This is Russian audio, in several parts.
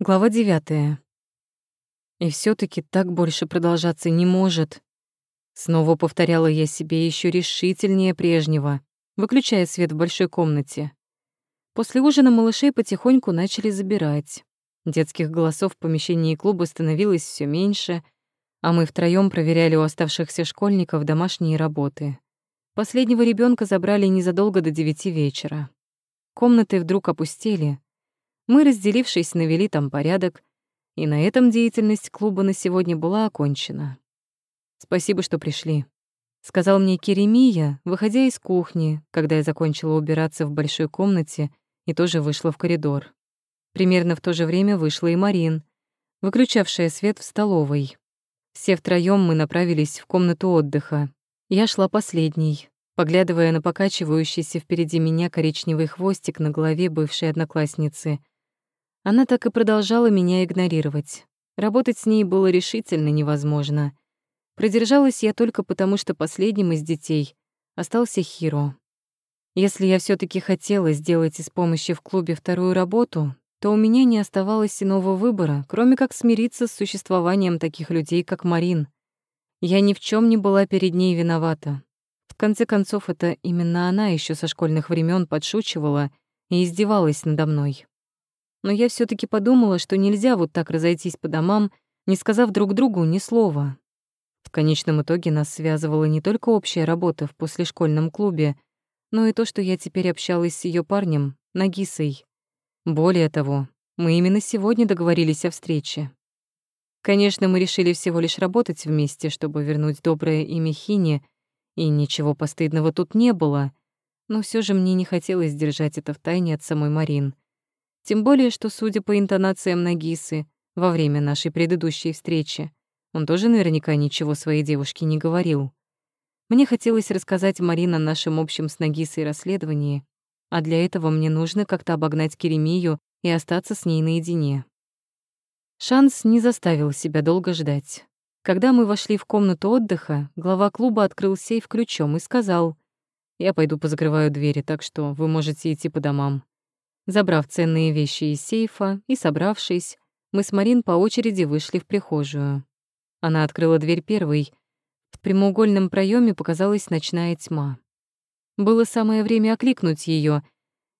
Глава девятая. И все таки так больше продолжаться не может. Снова повторяла я себе еще решительнее прежнего, выключая свет в большой комнате. После ужина малышей потихоньку начали забирать. Детских голосов в помещении клуба становилось все меньше, а мы втроем проверяли у оставшихся школьников домашние работы. Последнего ребенка забрали незадолго до девяти вечера. Комнаты вдруг опустели. Мы, разделившись, навели там порядок, и на этом деятельность клуба на сегодня была окончена. «Спасибо, что пришли», — сказал мне Керемия, выходя из кухни, когда я закончила убираться в большой комнате и тоже вышла в коридор. Примерно в то же время вышла и Марин, выключавшая свет в столовой. Все втроем мы направились в комнату отдыха. Я шла последней, поглядывая на покачивающийся впереди меня коричневый хвостик на голове бывшей одноклассницы. Она так и продолжала меня игнорировать. Работать с ней было решительно невозможно. Продержалась я только потому, что последним из детей остался Хиро. Если я все таки хотела сделать из помощи в клубе вторую работу, то у меня не оставалось иного выбора, кроме как смириться с существованием таких людей, как Марин. Я ни в чем не была перед ней виновата. В конце концов, это именно она еще со школьных времен подшучивала и издевалась надо мной. Но я все таки подумала, что нельзя вот так разойтись по домам, не сказав друг другу ни слова. В конечном итоге нас связывала не только общая работа в послешкольном клубе, но и то, что я теперь общалась с ее парнем, Нагисой. Более того, мы именно сегодня договорились о встрече. Конечно, мы решили всего лишь работать вместе, чтобы вернуть доброе имя Хине, и ничего постыдного тут не было, но все же мне не хотелось держать это в тайне от самой Марин. Тем более, что, судя по интонациям Нагисы, во время нашей предыдущей встречи, он тоже наверняка ничего своей девушке не говорил. Мне хотелось рассказать Марин о нашем общем с Нагисой расследовании, а для этого мне нужно как-то обогнать Керемию и остаться с ней наедине. Шанс не заставил себя долго ждать. Когда мы вошли в комнату отдыха, глава клуба открыл сейф ключом и сказал, «Я пойду позакрываю двери, так что вы можете идти по домам». Забрав ценные вещи из сейфа и собравшись, мы с Марин по очереди вышли в прихожую. Она открыла дверь первой. В прямоугольном проеме показалась ночная тьма. Было самое время окликнуть ее.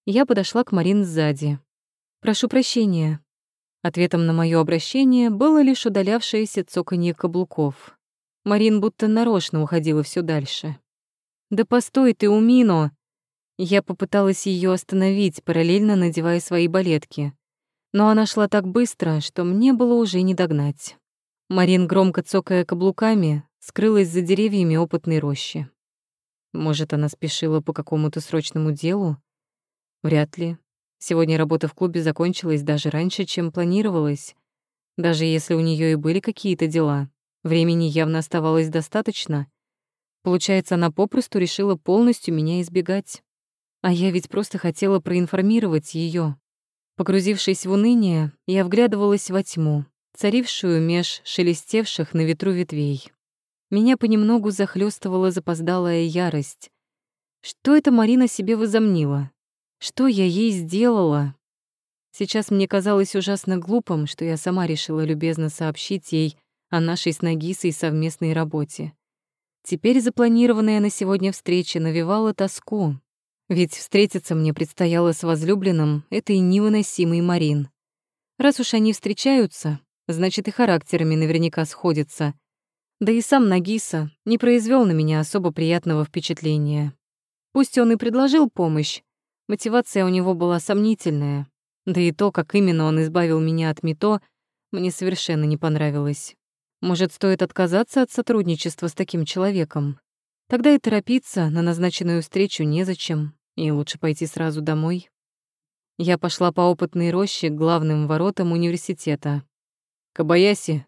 Я подошла к Марин сзади. «Прошу прощения». Ответом на мое обращение было лишь удалявшееся цоканье каблуков. Марин будто нарочно уходила все дальше. «Да постой ты, Умино!» Я попыталась ее остановить, параллельно надевая свои балетки. Но она шла так быстро, что мне было уже не догнать. Марин, громко цокая каблуками, скрылась за деревьями опытной рощи. Может, она спешила по какому-то срочному делу? Вряд ли. Сегодня работа в клубе закончилась даже раньше, чем планировалось. Даже если у нее и были какие-то дела, времени явно оставалось достаточно. Получается, она попросту решила полностью меня избегать. А я ведь просто хотела проинформировать ее. Погрузившись в уныние, я вглядывалась во тьму, царившую меж шелестевших на ветру ветвей. Меня понемногу захлестывала запоздалая ярость. Что это Марина себе возомнила? Что я ей сделала? Сейчас мне казалось ужасно глупым, что я сама решила любезно сообщить ей о нашей с Нагисой совместной работе. Теперь запланированная на сегодня встреча навевала тоску, ведь встретиться мне предстояло с возлюбленным этой невыносимой Марин. Раз уж они встречаются, значит и характерами наверняка сходятся. Да и сам Нагиса не произвел на меня особо приятного впечатления. Пусть он и предложил помощь, мотивация у него была сомнительная. Да и то, как именно он избавил меня от Мито, мне совершенно не понравилось. Может, стоит отказаться от сотрудничества с таким человеком? Тогда и торопиться на назначенную встречу незачем, и лучше пойти сразу домой. Я пошла по опытной роще к главным воротам университета. «Кабаяси!»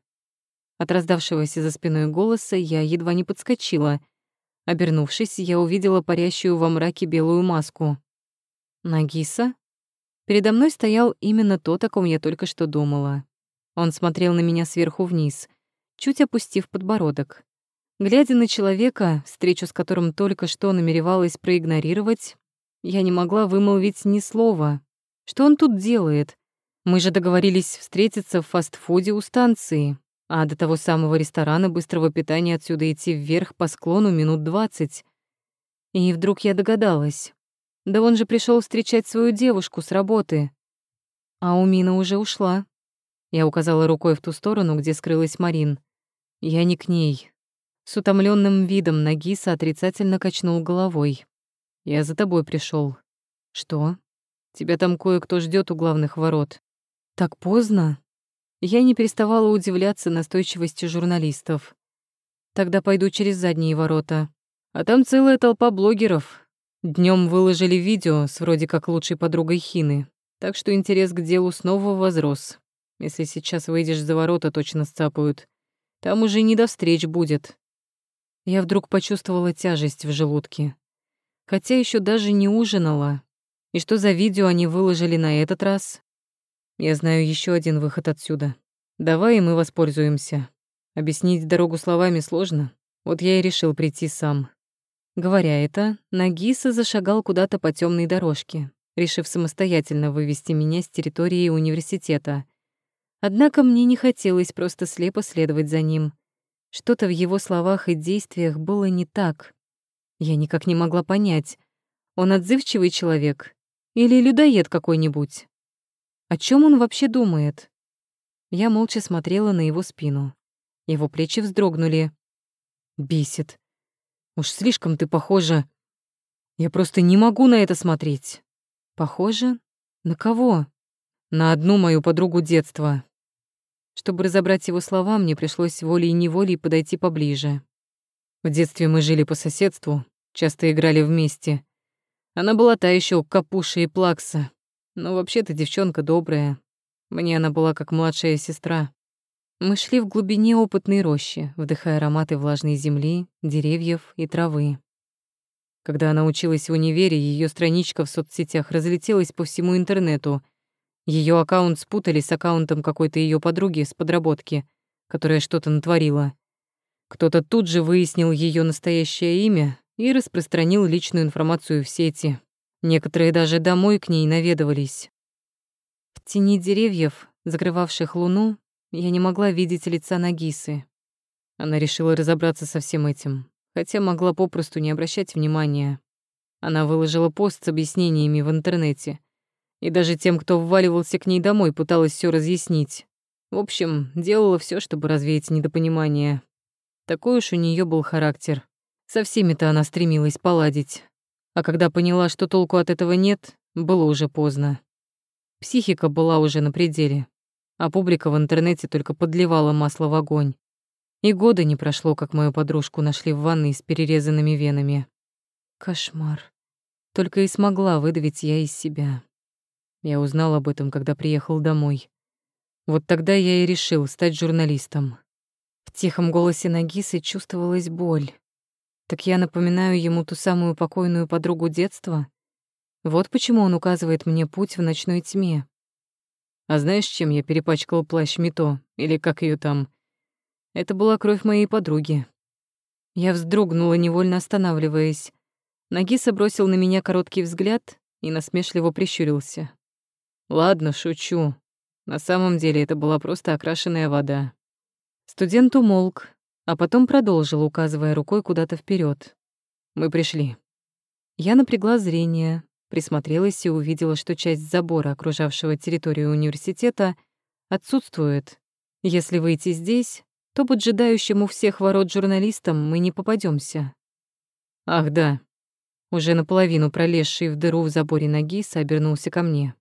От раздавшегося за спиной голоса я едва не подскочила. Обернувшись, я увидела парящую во мраке белую маску. «Нагиса?» Передо мной стоял именно тот, о ком я только что думала. Он смотрел на меня сверху вниз, чуть опустив подбородок. Глядя на человека, встречу с которым только что намеревалась проигнорировать, я не могла вымолвить ни слова. Что он тут делает? Мы же договорились встретиться в фастфуде у станции, а до того самого ресторана быстрого питания отсюда идти вверх по склону минут двадцать. И вдруг я догадалась. Да он же пришел встречать свою девушку с работы. А у Мина уже ушла. Я указала рукой в ту сторону, где скрылась Марин. Я не к ней. С утомленным видом Нагиса отрицательно качнул головой. Я за тобой пришел. Что? Тебя там кое-кто ждет у главных ворот. Так поздно? Я не переставала удивляться настойчивости журналистов. Тогда пойду через задние ворота. А там целая толпа блогеров. Днем выложили видео с вроде как лучшей подругой Хины, так что интерес к делу снова возрос. Если сейчас выйдешь за ворота, точно сцапают. Там уже не до встреч будет. Я вдруг почувствовала тяжесть в желудке. Хотя еще даже не ужинала. И что за видео они выложили на этот раз? Я знаю еще один выход отсюда. Давай и мы воспользуемся. Объяснить дорогу словами сложно. Вот я и решил прийти сам. Говоря это, Нагиса зашагал куда-то по темной дорожке, решив самостоятельно вывести меня с территории университета. Однако мне не хотелось просто слепо следовать за ним. Что-то в его словах и действиях было не так. Я никак не могла понять, он отзывчивый человек или людоед какой-нибудь. О чем он вообще думает? Я молча смотрела на его спину. Его плечи вздрогнули. Бесит. Уж слишком ты похожа. Я просто не могу на это смотреть. Похоже? На кого? На одну мою подругу детства. Чтобы разобрать его слова, мне пришлось волей-неволей подойти поближе. В детстве мы жили по соседству, часто играли вместе. Она была та еще капуша и плакса, но вообще-то девчонка добрая. Мне она была как младшая сестра. Мы шли в глубине опытной рощи, вдыхая ароматы влажной земли, деревьев и травы. Когда она училась в универе, ее страничка в соцсетях разлетелась по всему интернету. Ее аккаунт спутали с аккаунтом какой-то ее подруги с подработки, которая что-то натворила. Кто-то тут же выяснил ее настоящее имя и распространил личную информацию в сети. Некоторые даже домой к ней наведывались. В тени деревьев, закрывавших луну, я не могла видеть лица Нагисы. Она решила разобраться со всем этим, хотя могла попросту не обращать внимания. Она выложила пост с объяснениями в интернете. И даже тем, кто вваливался к ней домой, пыталась все разъяснить. В общем, делала все, чтобы развеять недопонимание. Такой уж у нее был характер. Со всеми-то она стремилась поладить. А когда поняла, что толку от этого нет, было уже поздно. Психика была уже на пределе а публика в интернете только подливала масло в огонь. И года не прошло, как мою подружку нашли в ванной с перерезанными венами. Кошмар. Только и смогла выдавить я из себя. Я узнал об этом, когда приехал домой. Вот тогда я и решил стать журналистом. В тихом голосе Нагисы чувствовалась боль. Так я напоминаю ему ту самую покойную подругу детства? Вот почему он указывает мне путь в ночной тьме. А знаешь, чем я перепачкал плащ Мито, или как ее там? Это была кровь моей подруги. Я вздрогнула, невольно останавливаясь. Нагиса бросил на меня короткий взгляд и насмешливо прищурился. «Ладно, шучу. На самом деле это была просто окрашенная вода». Студент умолк, а потом продолжил, указывая рукой куда-то вперед. «Мы пришли». Я напрягла зрение, Присмотрелась и увидела, что часть забора, окружавшего территорию университета, отсутствует. Если выйти здесь, то поджидающему всех ворот журналистам мы не попадемся. Ах, да. Уже наполовину пролезший в дыру в заборе ноги обернулся ко мне.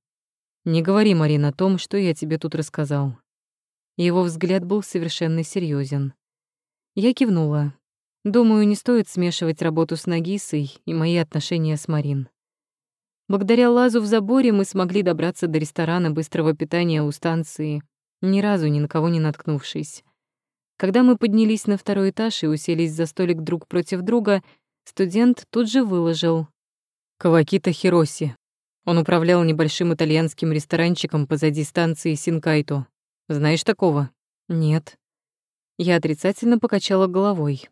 Не говори, Марина, о том, что я тебе тут рассказал. Его взгляд был совершенно серьезен. Я кивнула. Думаю, не стоит смешивать работу с Нагисой и мои отношения с Марин. Благодаря лазу в заборе мы смогли добраться до ресторана быстрого питания у станции, ни разу ни на кого не наткнувшись. Когда мы поднялись на второй этаж и уселись за столик друг против друга, студент тут же выложил. Кавакита Хироси. Он управлял небольшим итальянским ресторанчиком позади станции Синкайто. Знаешь такого? Нет. Я отрицательно покачала головой.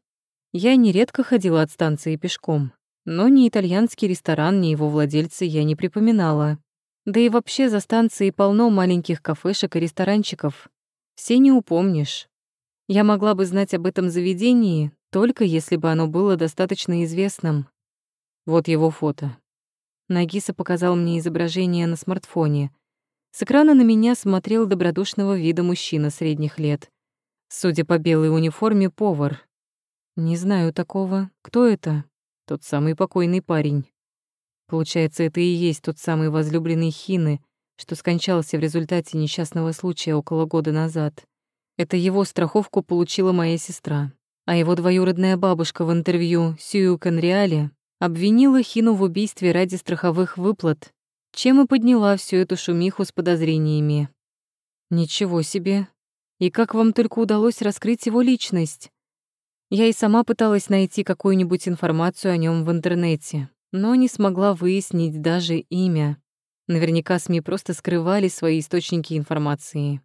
Я нередко ходила от станции пешком но ни итальянский ресторан, ни его владельцы я не припоминала. Да и вообще за станцией полно маленьких кафешек и ресторанчиков. Все не упомнишь. Я могла бы знать об этом заведении, только если бы оно было достаточно известным. Вот его фото. Нагиса показал мне изображение на смартфоне. С экрана на меня смотрел добродушного вида мужчина средних лет. Судя по белой униформе, повар. Не знаю такого. Кто это? Тот самый покойный парень. Получается, это и есть тот самый возлюбленный Хины, что скончался в результате несчастного случая около года назад. Это его страховку получила моя сестра, а его двоюродная бабушка в интервью Сью Конреале обвинила Хину в убийстве ради страховых выплат, чем и подняла всю эту шумиху с подозрениями. Ничего себе. И как вам только удалось раскрыть его личность? Я и сама пыталась найти какую-нибудь информацию о нем в интернете, но не смогла выяснить даже имя. Наверняка СМИ просто скрывали свои источники информации.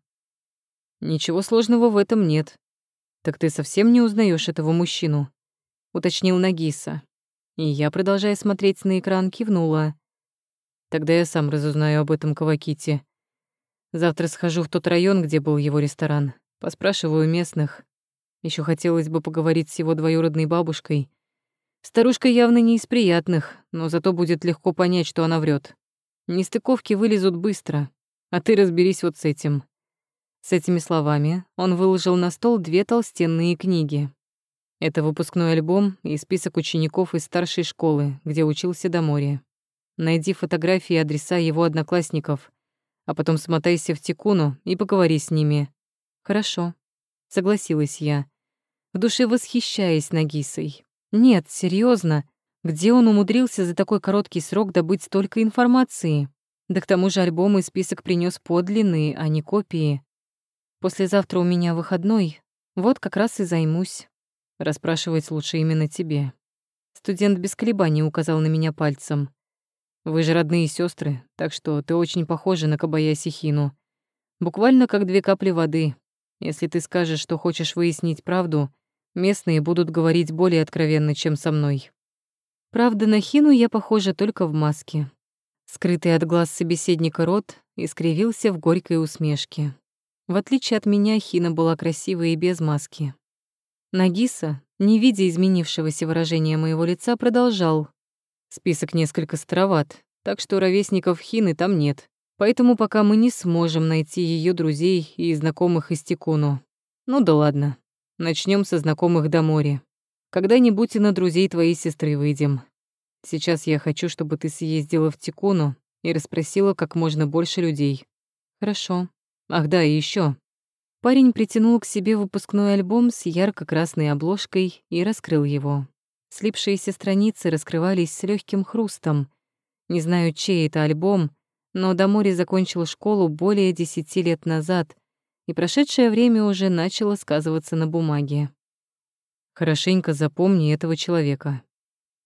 Ничего сложного в этом нет. Так ты совсем не узнаешь этого мужчину? уточнил Нагиса. И я, продолжая смотреть на экран, кивнула. Тогда я сам разузнаю об этом Каваките. Завтра схожу в тот район, где был его ресторан. Поспрашиваю местных. Еще хотелось бы поговорить с его двоюродной бабушкой. Старушка явно не из приятных, но зато будет легко понять, что она врет. Нестыковки вылезут быстро, а ты разберись вот с этим. С этими словами он выложил на стол две толстенные книги. Это выпускной альбом и список учеников из старшей школы, где учился до моря. Найди фотографии и адреса его одноклассников, а потом смотайся в Тикуну и поговори с ними. Хорошо, согласилась я, в душе восхищаясь Нагисой. Нет, серьезно, где он умудрился за такой короткий срок добыть столько информации? Да к тому же альбом и список принес подлинные, а не копии. Послезавтра у меня выходной, вот как раз и займусь. Расспрашивать лучше именно тебе. Студент без колебаний указал на меня пальцем. Вы же родные сестры, так что ты очень похожа на Кабаяси Хину. Буквально как две капли воды. Если ты скажешь, что хочешь выяснить правду, местные будут говорить более откровенно, чем со мной. Правда, на Хину я похожа только в маске. Скрытый от глаз собеседника рот искривился в горькой усмешке. В отличие от меня, Хина была красивой и без маски. Нагиса, не видя изменившегося выражения моего лица, продолжал. Список несколько староват, так что ровесников Хины там нет. Поэтому пока мы не сможем найти ее друзей и знакомых из Тикуну. Ну да ладно. Начнем со знакомых до моря. Когда-нибудь и на друзей твоей сестры выйдем. Сейчас я хочу, чтобы ты съездила в Тикуну и расспросила как можно больше людей. Хорошо. Ах да, и еще. Парень притянул к себе выпускной альбом с ярко-красной обложкой и раскрыл его. Слипшиеся страницы раскрывались с легким хрустом. Не знаю, чей это альбом, но Дамори закончил школу более десяти лет назад, и прошедшее время уже начало сказываться на бумаге. Хорошенько запомни этого человека.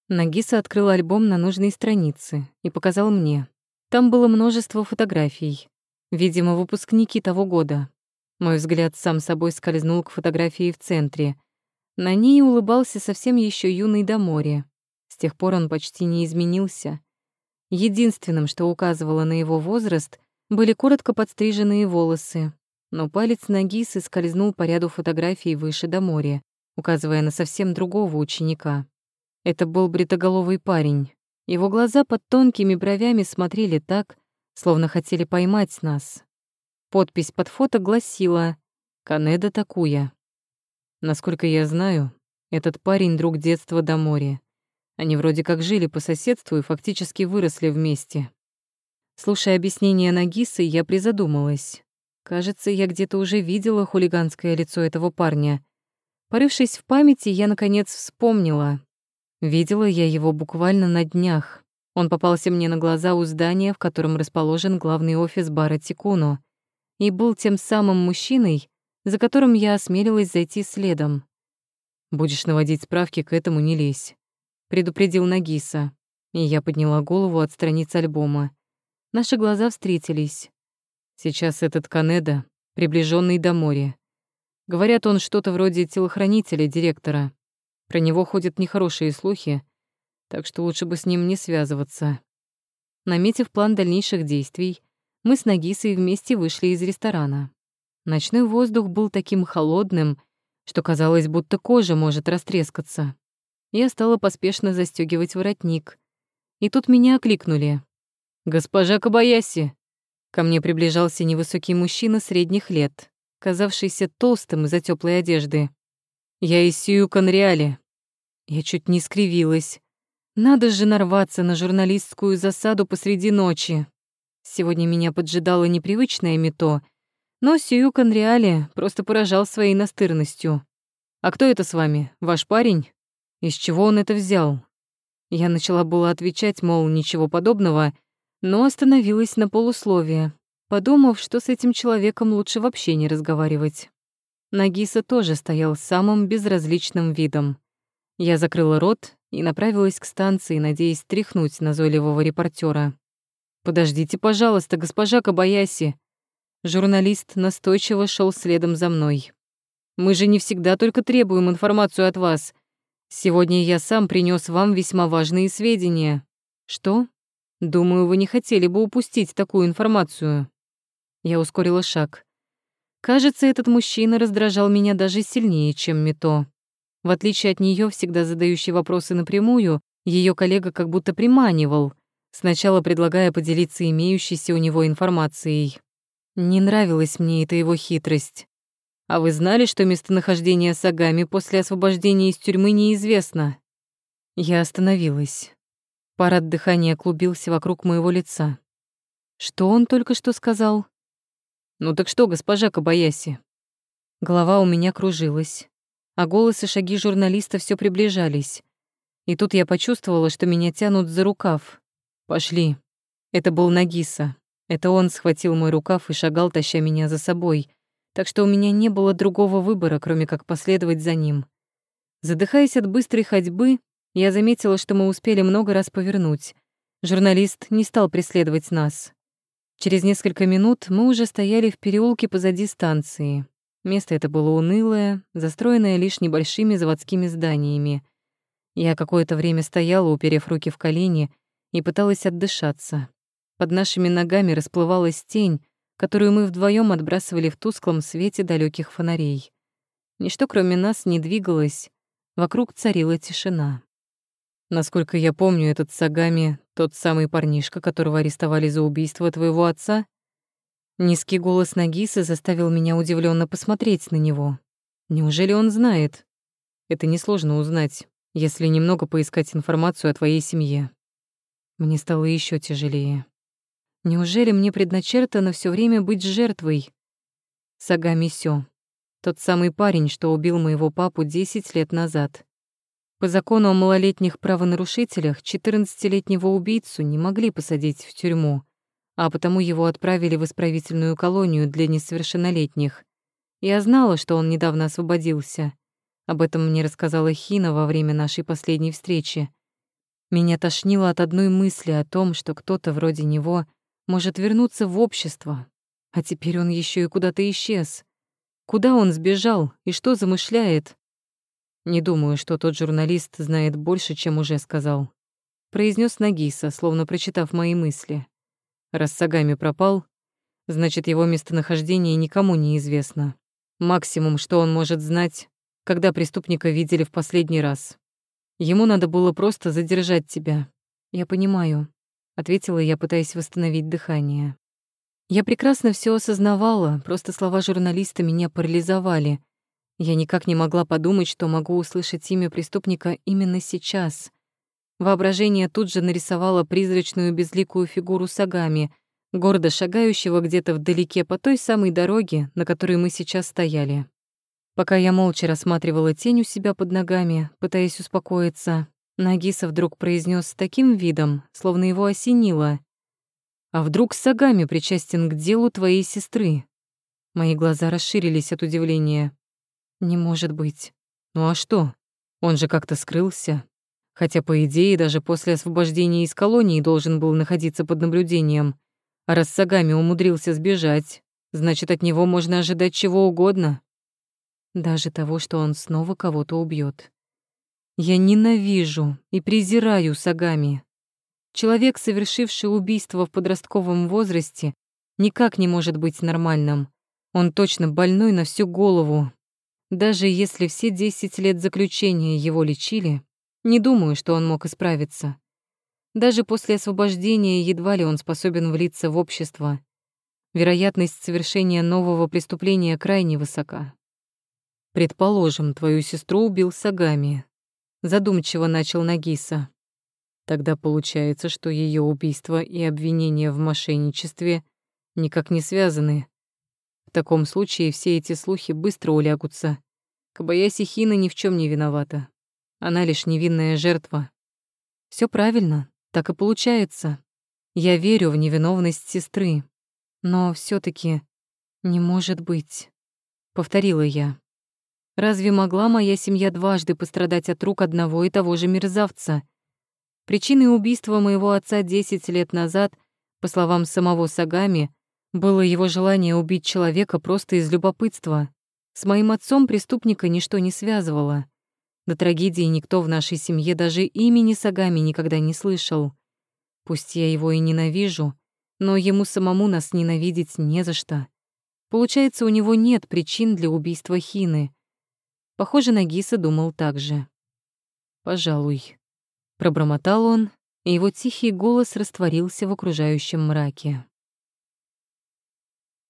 Нагиса открыл альбом на нужной странице и показал мне. Там было множество фотографий. Видимо, выпускники того года. Мой взгляд сам собой скользнул к фотографии в центре. На ней улыбался совсем еще юный до моря. С тех пор он почти не изменился. Единственным, что указывало на его возраст, были коротко подстриженные волосы, но палец ноги соскользнул по ряду фотографий выше до моря, указывая на совсем другого ученика. Это был бритоголовый парень. Его глаза под тонкими бровями смотрели так, словно хотели поймать нас. Подпись под фото гласила «Канеда Такуя». Насколько я знаю, этот парень — друг детства до моря. Они вроде как жили по соседству и фактически выросли вместе. Слушая объяснение Нагисы, я призадумалась. Кажется, я где-то уже видела хулиганское лицо этого парня. Порывшись в памяти, я, наконец, вспомнила. Видела я его буквально на днях. Он попался мне на глаза у здания, в котором расположен главный офис бара Тикуно, и был тем самым мужчиной, за которым я осмелилась зайти следом. «Будешь наводить справки, к этому не лезь», — предупредил Нагиса, и я подняла голову от страниц альбома. Наши глаза встретились. Сейчас этот Канеда, приближенный до моря. Говорят, он что-то вроде телохранителя директора. Про него ходят нехорошие слухи, так что лучше бы с ним не связываться. Наметив план дальнейших действий, мы с Нагисой вместе вышли из ресторана. Ночной воздух был таким холодным, что казалось, будто кожа может растрескаться. Я стала поспешно застегивать воротник. И тут меня окликнули. «Госпожа Кабаяси!» Ко мне приближался невысокий мужчина средних лет, казавшийся толстым из-за теплой одежды. «Я из Сию Конреале». Я чуть не скривилась. Надо же нарваться на журналистскую засаду посреди ночи. Сегодня меня поджидало непривычное мето, но Сию Конреале просто поражал своей настырностью. «А кто это с вами? Ваш парень? Из чего он это взял?» Я начала было отвечать, мол, ничего подобного, но остановилась на полусловие, подумав, что с этим человеком лучше вообще не разговаривать. Нагиса тоже стоял самым безразличным видом. Я закрыла рот и направилась к станции, надеясь стряхнуть назойливого репортера. «Подождите, пожалуйста, госпожа Кабаяси!» Журналист настойчиво шел следом за мной. «Мы же не всегда только требуем информацию от вас. Сегодня я сам принес вам весьма важные сведения». «Что?» Думаю, вы не хотели бы упустить такую информацию. Я ускорила шаг. Кажется, этот мужчина раздражал меня даже сильнее, чем Мито. В отличие от нее, всегда задающей вопросы напрямую, ее коллега как будто приманивал, сначала предлагая поделиться имеющейся у него информацией. Не нравилась мне эта его хитрость. А вы знали, что местонахождение Сагами после освобождения из тюрьмы неизвестно? Я остановилась. Пар от дыхания клубился вокруг моего лица. Что он только что сказал? «Ну так что, госпожа Кабаяси?» Голова у меня кружилась, а голос и шаги журналиста все приближались. И тут я почувствовала, что меня тянут за рукав. «Пошли». Это был Нагиса. Это он схватил мой рукав и шагал, таща меня за собой, так что у меня не было другого выбора, кроме как последовать за ним. Задыхаясь от быстрой ходьбы, я заметила, что мы успели много раз повернуть. Журналист не стал преследовать нас. Через несколько минут мы уже стояли в переулке позади станции. Место это было унылое, застроенное лишь небольшими заводскими зданиями. Я какое-то время стояла, уперев руки в колени, и пыталась отдышаться. Под нашими ногами расплывалась тень, которую мы вдвоем отбрасывали в тусклом свете далеких фонарей. Ничто кроме нас не двигалось, вокруг царила тишина. Насколько я помню, этот Сагами — тот самый парнишка, которого арестовали за убийство твоего отца? Низкий голос Нагисы заставил меня удивленно посмотреть на него. Неужели он знает? Это несложно узнать, если немного поискать информацию о твоей семье. Мне стало еще тяжелее. Неужели мне предначертано все время быть жертвой? Сагами Сё. Тот самый парень, что убил моего папу 10 лет назад. По закону о малолетних правонарушителях 14-летнего убийцу не могли посадить в тюрьму, а потому его отправили в исправительную колонию для несовершеннолетних. Я знала, что он недавно освободился. Об этом мне рассказала Хина во время нашей последней встречи. Меня тошнило от одной мысли о том, что кто-то вроде него может вернуться в общество, а теперь он еще и куда-то исчез. Куда он сбежал и что замышляет? Не думаю, что тот журналист знает больше, чем уже сказал. Произнес Нагиса, словно прочитав мои мысли. Раз Сагами пропал, значит, его местонахождение никому не известно. Максимум, что он может знать, когда преступника видели в последний раз. Ему надо было просто задержать тебя. Я понимаю, ответила я, пытаясь восстановить дыхание. Я прекрасно все осознавала, просто слова журналиста меня парализовали, я никак не могла подумать, что могу услышать имя преступника именно сейчас. Воображение тут же нарисовало призрачную безликую фигуру Сагами, гордо шагающего где-то вдалеке по той самой дороге, на которой мы сейчас стояли. Пока я молча рассматривала тень у себя под ногами, пытаясь успокоиться, Нагиса вдруг произнес с таким видом, словно его осенило. «А вдруг Сагами причастен к делу твоей сестры?» Мои глаза расширились от удивления. Не может быть. Ну а что? Он же как-то скрылся. Хотя, по идее, даже после освобождения из колонии должен был находиться под наблюдением. А раз Сагами умудрился сбежать, значит, от него можно ожидать чего угодно. Даже того, что он снова кого-то убьет. Я ненавижу и презираю Сагами. Человек, совершивший убийство в подростковом возрасте, никак не может быть нормальным. Он точно больной на всю голову. Даже если все 10 лет заключения его лечили, не думаю, что он мог исправиться. Даже после освобождения едва ли он способен влиться в общество. Вероятность совершения нового преступления крайне высока. Предположим, твою сестру убил Сагами. Задумчиво начал Нагиса. Тогда получается, что ее убийство и обвинение в мошенничестве никак не связаны. В таком случае все эти слухи быстро улягутся. Кабаяси Хина ни в чем не виновата. Она лишь невинная жертва. Все правильно, так и получается. Я верю в невиновность сестры. Но все таки не может быть, повторила я. Разве могла моя семья дважды пострадать от рук одного и того же мерзавца? Причиной убийства моего отца 10 лет назад, по словам самого Сагами, было его желание убить человека просто из любопытства. С моим отцом преступника ничто не связывало. До трагедии никто в нашей семье даже имени Сагами никогда не слышал. Пусть я его и ненавижу, но ему самому нас ненавидеть не за что. Получается, у него нет причин для убийства Хины. Похоже, Нагиса думал так же. «Пожалуй», — пробормотал он, и его тихий голос растворился в окружающем мраке.